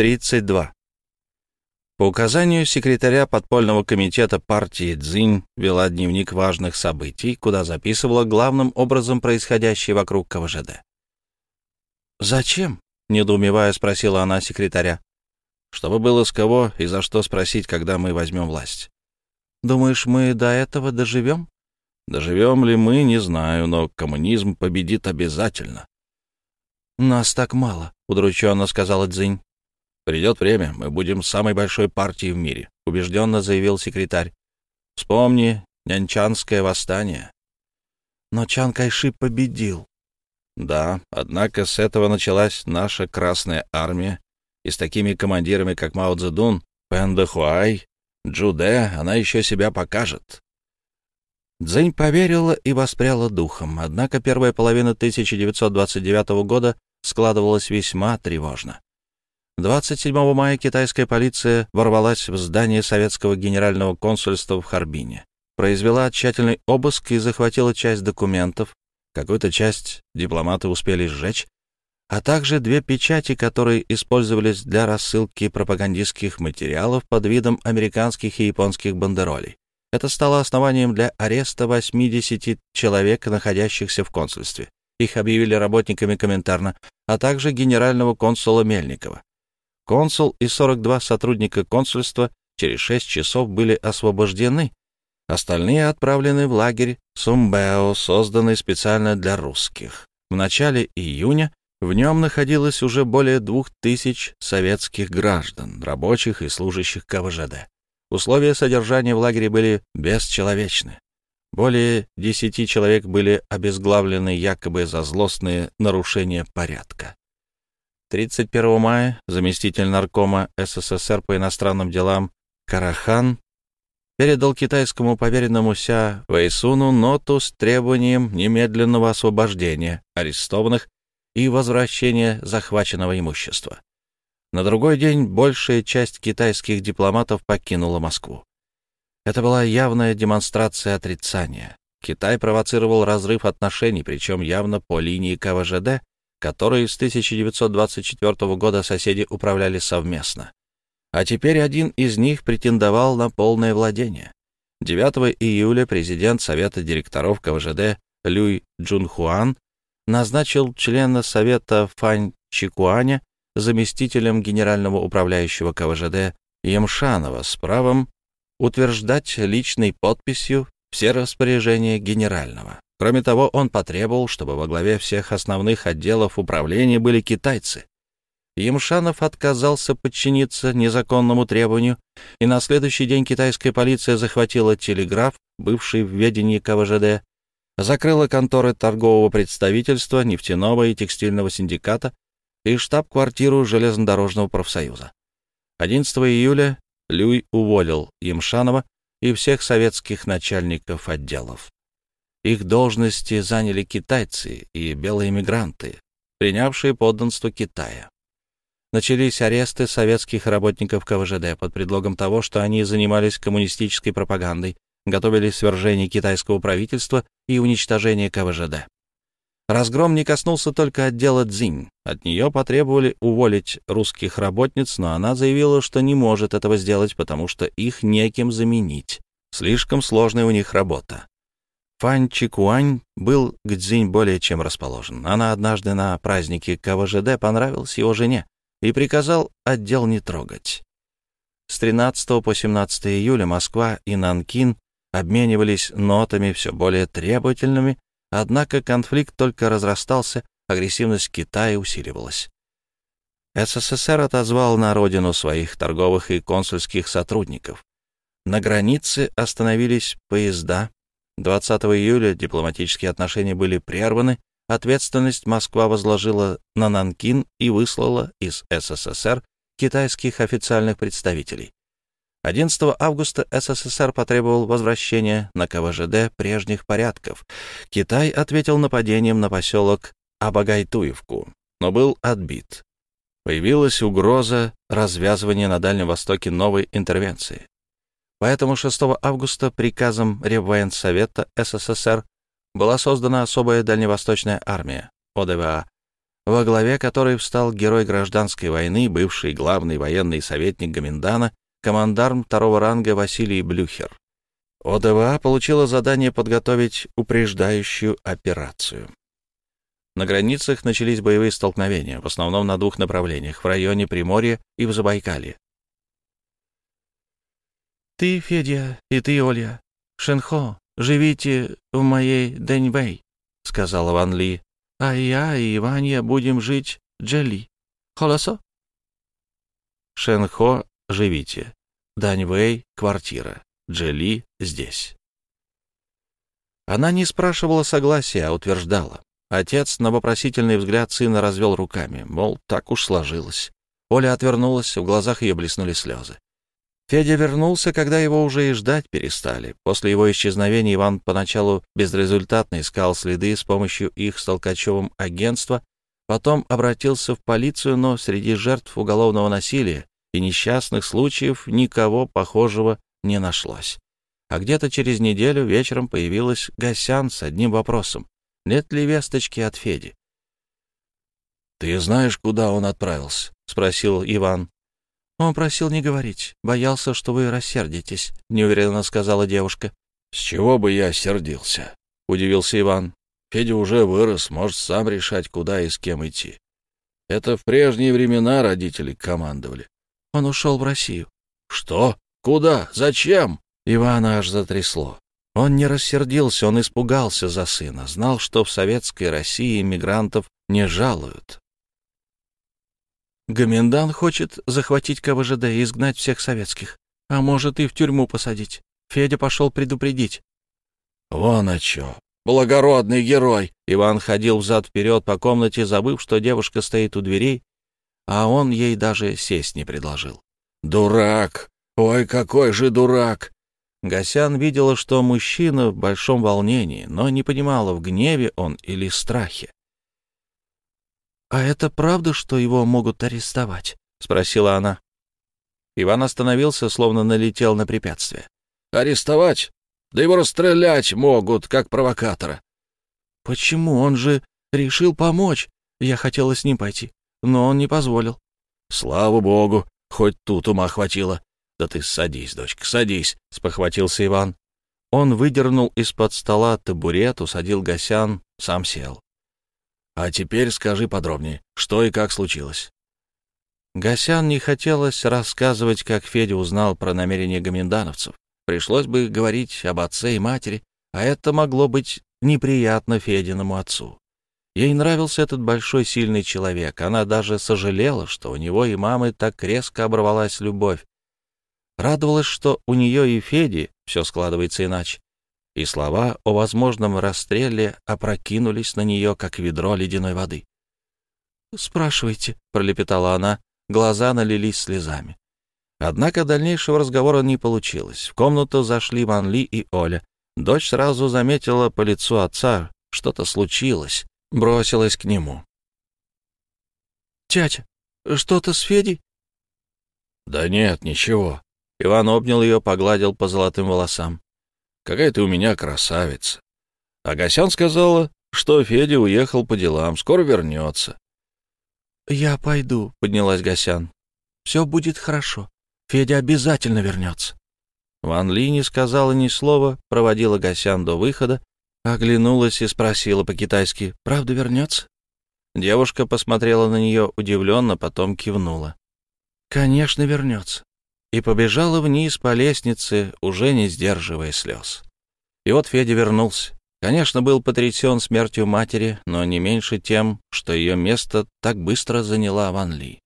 32. По указанию секретаря подпольного комитета партии Цзинь вела дневник важных событий, куда записывала главным образом происходящее вокруг КВЖД. «Зачем?» — недоумевая спросила она секретаря. «Чтобы было с кого и за что спросить, когда мы возьмем власть». «Думаешь, мы до этого доживем?» «Доживем ли мы, не знаю, но коммунизм победит обязательно». «Нас так мало», — удрученно сказала Цзинь. «Придет время, мы будем самой большой партией в мире», — убежденно заявил секретарь. «Вспомни нянчанское восстание». Но Чан Кайши победил. Да, однако с этого началась наша Красная Армия, и с такими командирами, как Мао Цзэдун, Пэн Дэхуай, Джуде, она еще себя покажет. Цзэнь поверила и воспряла духом, однако первая половина 1929 года складывалась весьма тревожно. 27 мая китайская полиция ворвалась в здание советского генерального консульства в Харбине, произвела тщательный обыск и захватила часть документов, какую-то часть дипломаты успели сжечь, а также две печати, которые использовались для рассылки пропагандистских материалов под видом американских и японских бандеролей. Это стало основанием для ареста 80 человек, находящихся в консульстве. Их объявили работниками Коминтерна, а также генерального консула Мельникова. Консул и 42 сотрудника консульства через 6 часов были освобождены. Остальные отправлены в лагерь Сумбео, созданный специально для русских. В начале июня в нем находилось уже более двух тысяч советских граждан, рабочих и служащих КВЖД. Условия содержания в лагере были бесчеловечны. Более десяти человек были обезглавлены якобы за злостные нарушения порядка. 31 мая заместитель наркома СССР по иностранным делам Карахан передал китайскому поверенному Ся Вэйсуну ноту с требованием немедленного освобождения арестованных и возвращения захваченного имущества. На другой день большая часть китайских дипломатов покинула Москву. Это была явная демонстрация отрицания. Китай провоцировал разрыв отношений, причем явно по линии КВЖД, которой с 1924 года соседи управляли совместно. А теперь один из них претендовал на полное владение. 9 июля президент Совета директоров КВЖД Люй Джунхуан назначил члена Совета Фань Чикуаня заместителем генерального управляющего КВЖД Емшанова с правом утверждать личной подписью все распоряжения генерального. Кроме того, он потребовал, чтобы во главе всех основных отделов управления были китайцы. Емшанов отказался подчиниться незаконному требованию, и на следующий день китайская полиция захватила телеграф, бывший в ведении КВЖД, закрыла конторы торгового представительства, нефтяного и текстильного синдиката и штаб-квартиру железнодорожного профсоюза. 11 июля Люй уволил Емшанова и всех советских начальников отделов. Их должности заняли китайцы и белые мигранты, принявшие подданство Китая. Начались аресты советских работников КВЖД под предлогом того, что они занимались коммунистической пропагандой, готовили свержение китайского правительства и уничтожение КВЖД. Разгром не коснулся только отдела Цзинь. От нее потребовали уволить русских работниц, но она заявила, что не может этого сделать, потому что их некем заменить. Слишком сложная у них работа. Фан Чикуань был к Цзинь более чем расположен. Она однажды на празднике КВЖД понравилась его жене и приказал отдел не трогать. С 13 по 17 июля Москва и Нанкин обменивались нотами все более требовательными, однако конфликт только разрастался, агрессивность Китая усиливалась. СССР отозвал на родину своих торговых и консульских сотрудников. На границе остановились поезда, 20 июля дипломатические отношения были прерваны, ответственность Москва возложила на Нанкин и выслала из СССР китайских официальных представителей. 11 августа СССР потребовал возвращения на КВЖД прежних порядков. Китай ответил нападением на поселок Абагайтуевку, но был отбит. Появилась угроза развязывания на Дальнем Востоке новой интервенции. Поэтому 6 августа приказом Реввоенсовета СССР была создана особая дальневосточная армия, ОДВА, во главе которой встал герой гражданской войны, бывший главный военный советник Гоминдана, командарм второго ранга Василий Блюхер. ОДВА получила задание подготовить упреждающую операцию. На границах начались боевые столкновения, в основном на двух направлениях, в районе Приморья и в Забайкалье. «Ты, Федя, и ты, Оля, Шенхо, живите в моей Дэньвэй», — сказала Ван Ли, «а я и Ваня будем жить Джели. Холосо?» Шенхо, живите. Даньвэй, квартира. Джели здесь. Она не спрашивала согласия, а утверждала. Отец на вопросительный взгляд сына развел руками, мол, так уж сложилось. Оля отвернулась, в глазах ее блеснули слезы. Федя вернулся, когда его уже и ждать перестали. После его исчезновения Иван поначалу безрезультатно искал следы с помощью их с Толкачевым агентства, потом обратился в полицию, но среди жертв уголовного насилия и несчастных случаев никого похожего не нашлось. А где-то через неделю вечером появилась Гасян с одним вопросом. Нет ли весточки от Феди? «Ты знаешь, куда он отправился?» — спросил Иван. «Он просил не говорить. Боялся, что вы рассердитесь», — неуверенно сказала девушка. «С чего бы я сердился?» — удивился Иван. «Федя уже вырос, может сам решать, куда и с кем идти. Это в прежние времена родители командовали». «Он ушел в Россию». «Что?» Куда? Зачем?» Ивана аж затрясло. Он не рассердился, он испугался за сына, знал, что в советской России иммигрантов не жалуют. Гомендан хочет захватить КВЖД и изгнать всех советских, а может и в тюрьму посадить. Федя пошел предупредить. «Вон о чё! Благородный герой!» Иван ходил взад-вперед по комнате, забыв, что девушка стоит у дверей, а он ей даже сесть не предложил. «Дурак! «Ой, какой же дурак!» Гасян видела, что мужчина в большом волнении, но не понимала, в гневе он или страхе. «А это правда, что его могут арестовать?» — спросила она. Иван остановился, словно налетел на препятствие. «Арестовать? Да его расстрелять могут, как провокатора». «Почему? Он же решил помочь. Я хотела с ним пойти, но он не позволил». «Слава богу, хоть тут ума хватило. «Да ты садись, дочка, садись», — спохватился Иван. Он выдернул из-под стола табурет, усадил Гасян, сам сел. «А теперь скажи подробнее, что и как случилось». Гасян не хотелось рассказывать, как Федя узнал про намерения гоминдановцев. Пришлось бы говорить об отце и матери, а это могло быть неприятно Фединому отцу. Ей нравился этот большой сильный человек. Она даже сожалела, что у него и мамы так резко оборвалась любовь. Радовалась, что у нее и Феди все складывается иначе. И слова о возможном расстреле опрокинулись на нее, как ведро ледяной воды. «Спрашивайте», — пролепетала она, глаза налились слезами. Однако дальнейшего разговора не получилось. В комнату зашли Ван Ли и Оля. Дочь сразу заметила по лицу отца, что-то случилось, бросилась к нему. «Тятя, что-то с Федей?» «Да нет, ничего», Иван обнял ее, погладил по золотым волосам. «Какая ты у меня красавица!» Агасян сказала, что Федя уехал по делам, скоро вернется. «Я пойду», — поднялась Гасян. «Все будет хорошо. Федя обязательно вернется». Ван Ли не сказала ни слова, проводила Гасян до выхода, оглянулась и спросила по-китайски, «Правда вернется?» Девушка посмотрела на нее удивленно, потом кивнула. «Конечно вернется и побежала вниз по лестнице, уже не сдерживая слез. И вот Федя вернулся. Конечно, был потрясен смертью матери, но не меньше тем, что ее место так быстро заняла Ван Ли.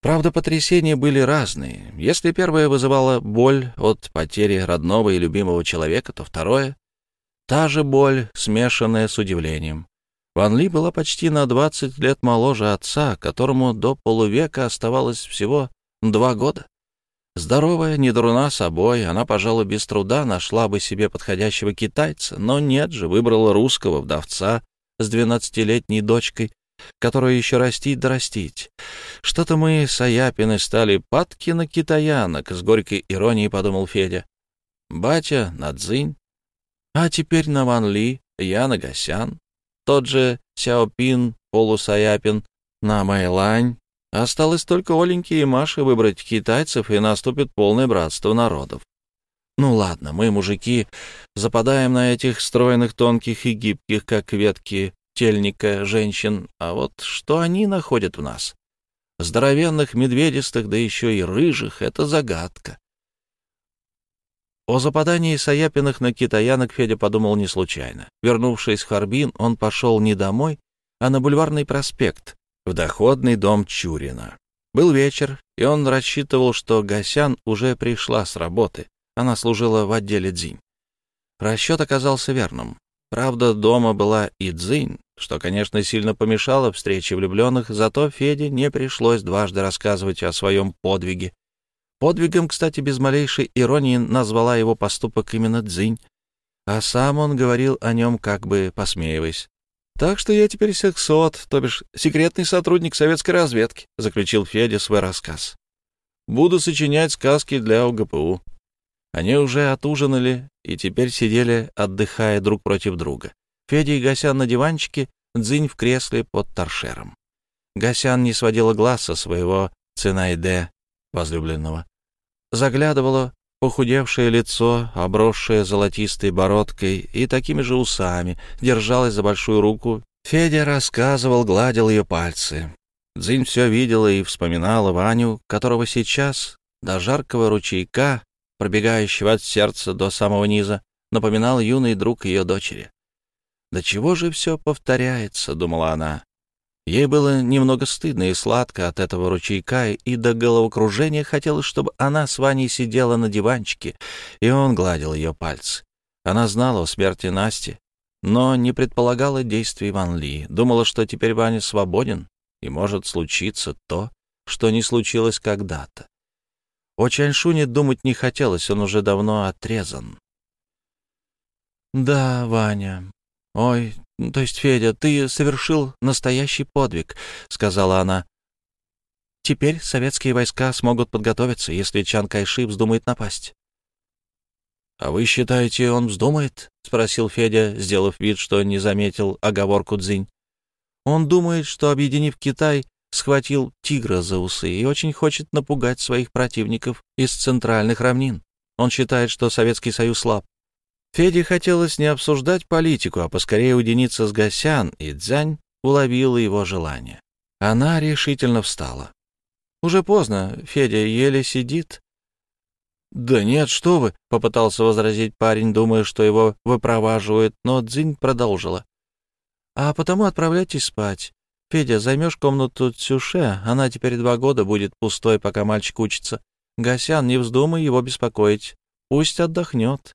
Правда, потрясения были разные. Если первое вызывало боль от потери родного и любимого человека, то второе — та же боль, смешанная с удивлением. Ван Ли была почти на 20 лет моложе отца, которому до полувека оставалось всего два года. Здоровая, не дурна собой, она, пожалуй, без труда нашла бы себе подходящего китайца, но нет же, выбрала русского вдовца с двенадцатилетней дочкой, которую еще растить да растить. Что-то мы, Саяпины, стали падки на китаянок, с горькой иронией подумал Федя. Батя на Цзинь, а теперь на Ван Ли, я на Гасян. тот же Сяопин, Полусаяпин, на Майлань. Осталось только Оленьке и Маше выбрать китайцев, и наступит полное братство народов. Ну ладно, мы, мужики, западаем на этих стройных, тонких и гибких, как ветки тельника, женщин, а вот что они находят в нас? Здоровенных, медведистых, да еще и рыжих — это загадка. О западании Саяпиных на китаянок Федя подумал не случайно. Вернувшись в Харбин, он пошел не домой, а на бульварный проспект, в доходный дом Чурина. Был вечер, и он рассчитывал, что Гасян уже пришла с работы. Она служила в отделе Дзинь. Расчет оказался верным. Правда, дома была и Дзинь, что, конечно, сильно помешало встрече влюбленных, зато Феде не пришлось дважды рассказывать о своем подвиге. Подвигом, кстати, без малейшей иронии назвала его поступок именно Дзинь, а сам он говорил о нем, как бы посмеиваясь. «Так что я теперь сексот, то бишь секретный сотрудник советской разведки», — заключил Федя свой рассказ. «Буду сочинять сказки для ОГПУ». Они уже отужинали и теперь сидели, отдыхая друг против друга. Федя и Гасян на диванчике, Дзинь в кресле под торшером. Гасян не сводила глаз со своего Цинайде, возлюбленного. Заглядывала похудевшее лицо, обросшее золотистой бородкой и такими же усами, держалась за большую руку. Федя рассказывал, гладил ее пальцы. Дзинь все видела и вспоминала Ваню, которого сейчас, до жаркого ручейка, пробегающего от сердца до самого низа, напоминал юный друг ее дочери. «Да чего же все повторяется?» — думала она. Ей было немного стыдно и сладко от этого ручейка, и до головокружения хотелось, чтобы она с Ваней сидела на диванчике, и он гладил ее пальцы. Она знала о смерти Насти, но не предполагала действий Ван Ли, думала, что теперь Ваня свободен, и может случиться то, что не случилось когда-то. О Чаньшуне думать не хотелось, он уже давно отрезан. «Да, Ваня. Ой, то есть, Федя, ты совершил настоящий подвиг», — сказала она. «Теперь советские войска смогут подготовиться, если Чан Кайши вздумает напасть». «А вы считаете, он вздумает?» — спросил Федя, сделав вид, что не заметил оговорку Цзинь. «Он думает, что, объединив Китай, схватил тигра за усы и очень хочет напугать своих противников из центральных равнин. Он считает, что Советский Союз слаб. Феде хотелось не обсуждать политику, а поскорее уединиться с Гасян, и Дзянь уловила его желание. Она решительно встала. «Уже поздно, Федя еле сидит». «Да нет, что вы!» — попытался возразить парень, думая, что его выпроваживают, но Дзинь продолжила. «А потому отправляйтесь спать. Федя, займешь комнату Цюше, она теперь два года будет пустой, пока мальчик учится. Гасян, не вздумай его беспокоить. Пусть отдохнет.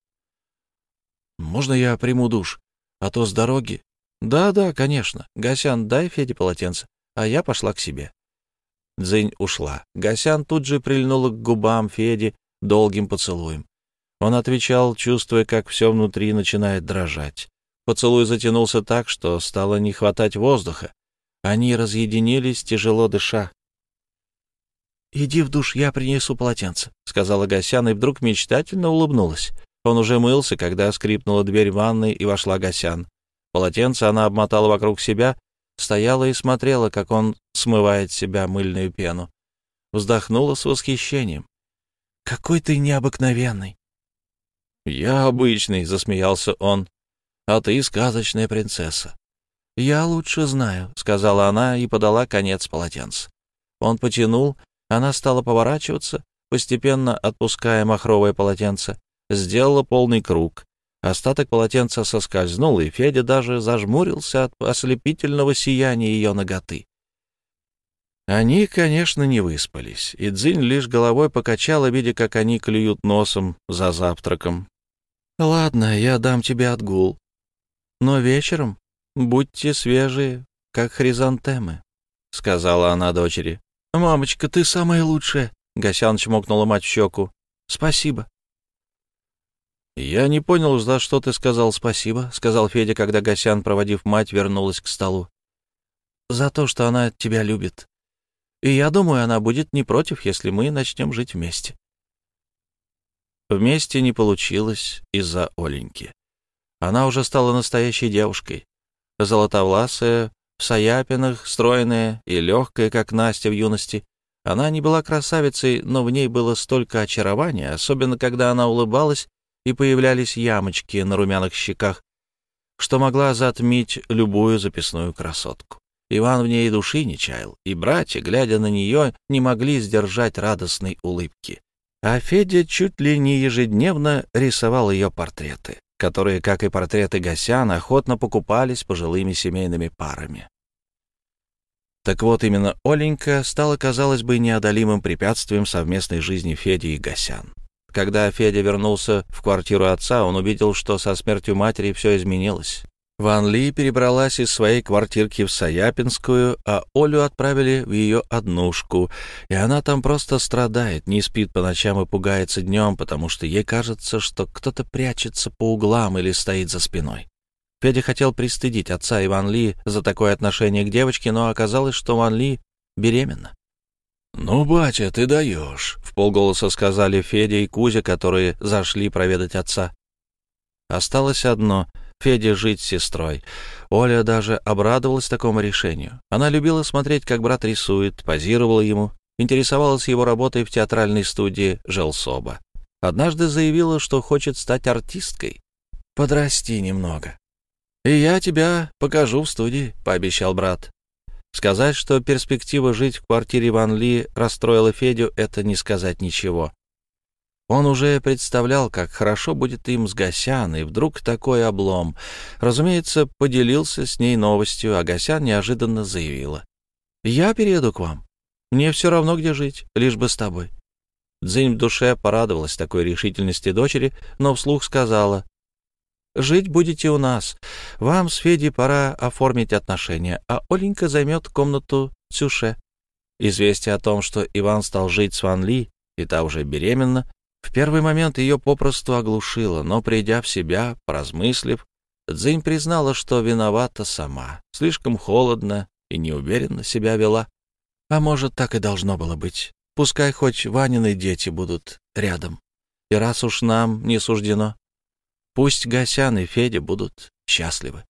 Можно я приму душ? А то с дороги. Да-да, конечно. Гасян, дай Феде полотенце. А я пошла к себе. Дзынь ушла. Гасян тут же прильнула к губам Феди долгим поцелуем. Он отвечал, чувствуя, как все внутри начинает дрожать. Поцелуй затянулся так, что стало не хватать воздуха. Они разъединились, тяжело дыша. «Иди в душ, я принесу полотенце», — сказала Гасян, и вдруг мечтательно улыбнулась. Он уже мылся, когда скрипнула дверь ванной, и вошла Гасян. Полотенце она обмотала вокруг себя, стояла и смотрела, как он смывает себя мыльную пену. Вздохнула с восхищением. «Какой ты необыкновенный!» «Я обычный», — засмеялся он, — «а ты сказочная принцесса». «Я лучше знаю», — сказала она и подала конец полотенца. Он потянул, она стала поворачиваться, постепенно отпуская махровое полотенце, сделала полный круг. Остаток полотенца соскользнул, и Федя даже зажмурился от ослепительного сияния ее ноготы. Они, конечно, не выспались, и Дзинь лишь головой покачала, видя, как они клюют носом за завтраком. «Ладно, я дам тебе отгул. Но вечером будьте свежие, как хризантемы», — сказала она дочери. «Мамочка, ты самая лучшая», — Гасян чмокнула мать в щеку. «Спасибо». «Я не понял, за что ты сказал спасибо», — сказал Федя, когда Гасян, проводив мать, вернулась к столу. «За то, что она тебя любит. И я думаю, она будет не против, если мы начнем жить вместе». Вместе не получилось из-за Оленьки. Она уже стала настоящей девушкой. Золотовласая, в саяпинах, стройная и легкая, как Настя в юности. Она не была красавицей, но в ней было столько очарования, особенно когда она улыбалась и появлялись ямочки на румяных щеках, что могла затмить любую записную красотку. Иван в ней души не чаял, и братья, глядя на нее, не могли сдержать радостной улыбки. А Федя чуть ли не ежедневно рисовал ее портреты, которые, как и портреты Гасян, охотно покупались пожилыми семейными парами. Так вот, именно Оленька стала, казалось бы, неодолимым препятствием совместной жизни Феди и Гасян. Когда Федя вернулся в квартиру отца, он увидел, что со смертью матери все изменилось. Ван Ли перебралась из своей квартирки в Саяпинскую, а Олю отправили в ее однушку, и она там просто страдает, не спит по ночам и пугается днем, потому что ей кажется, что кто-то прячется по углам или стоит за спиной. Федя хотел пристыдить отца и Ван Ли за такое отношение к девочке, но оказалось, что Ван Ли беременна. «Ну, батя, ты даешь», — в полголоса сказали Федя и Кузя, которые зашли проведать отца. Осталось одно — Феде жить с сестрой. Оля даже обрадовалась такому решению. Она любила смотреть, как брат рисует, позировала ему, интересовалась его работой в театральной студии Желсоба. Однажды заявила, что хочет стать артисткой. «Подрасти немного. И я тебя покажу в студии», — пообещал брат. Сказать, что перспектива жить в квартире Ван Ли расстроила Федю, это не сказать ничего. Он уже представлял, как хорошо будет им с Гасян, и вдруг такой облом. Разумеется, поделился с ней новостью, а Гасян неожиданно заявила. «Я перееду к вам. Мне все равно, где жить, лишь бы с тобой». Дзинь в душе порадовалась такой решительности дочери, но вслух сказала, Жить будете у нас. Вам с Федей пора оформить отношения, а Оленька займет комнату Цюше. Известие о том, что Иван стал жить с Ван Ли, и та уже беременна, в первый момент ее попросту оглушило, но, придя в себя, поразмыслив, Цзинь признала, что виновата сама, слишком холодно и неуверенно себя вела. А может, так и должно было быть. Пускай хоть Ванины дети будут рядом. И раз уж нам не суждено, Пусть Гасян и Федя будут счастливы.